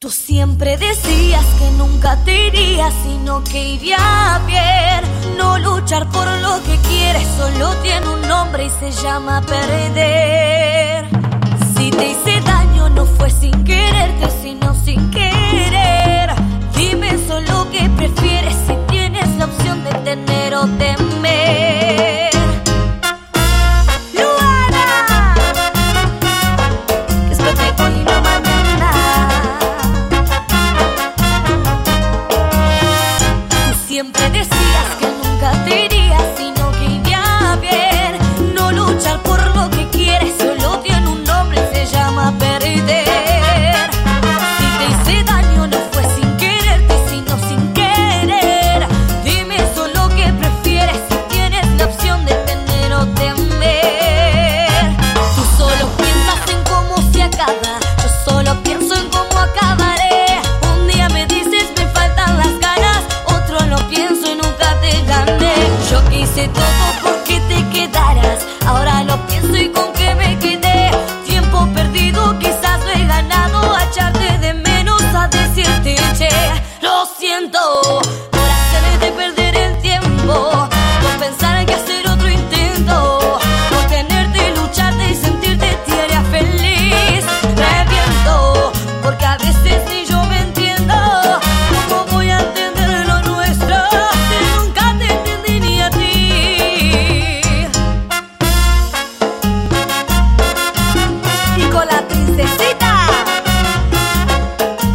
Tú siempre decías que nunca te irías, sino que iría bien. No luchar por lo que quieres, solo tiene un nombre y se llama perder. Si te hice daño, no fue sin quererte, sino sin querer. Dime solo que prefieres si tienes la opción de tener o temer.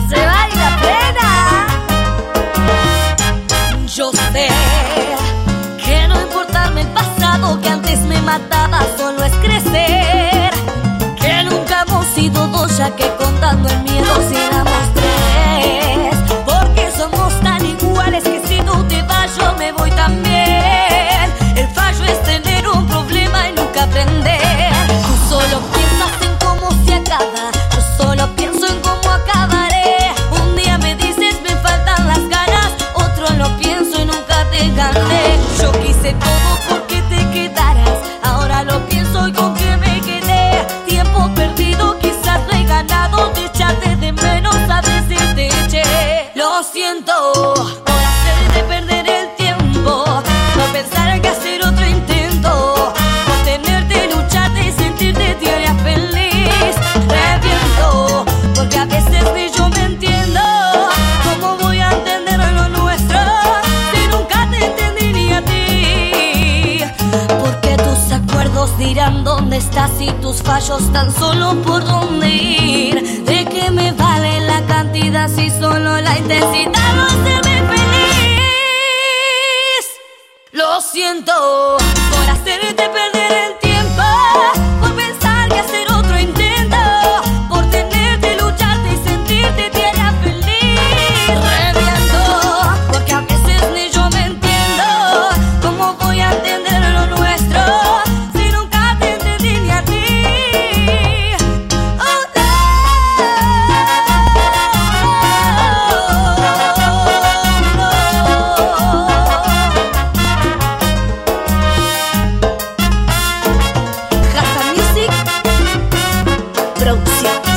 Se baila plena. Yo sé que no importarme el pasado que antes me mataba solo es crecer que nunca hemos sido dos ya que contando dónde estás y tus fallos tan solo por dónde ir. ¿De qué me vale la cantidad si solo la intensidad no se ve feliz? Lo siento por hacerte perder. 欧洲。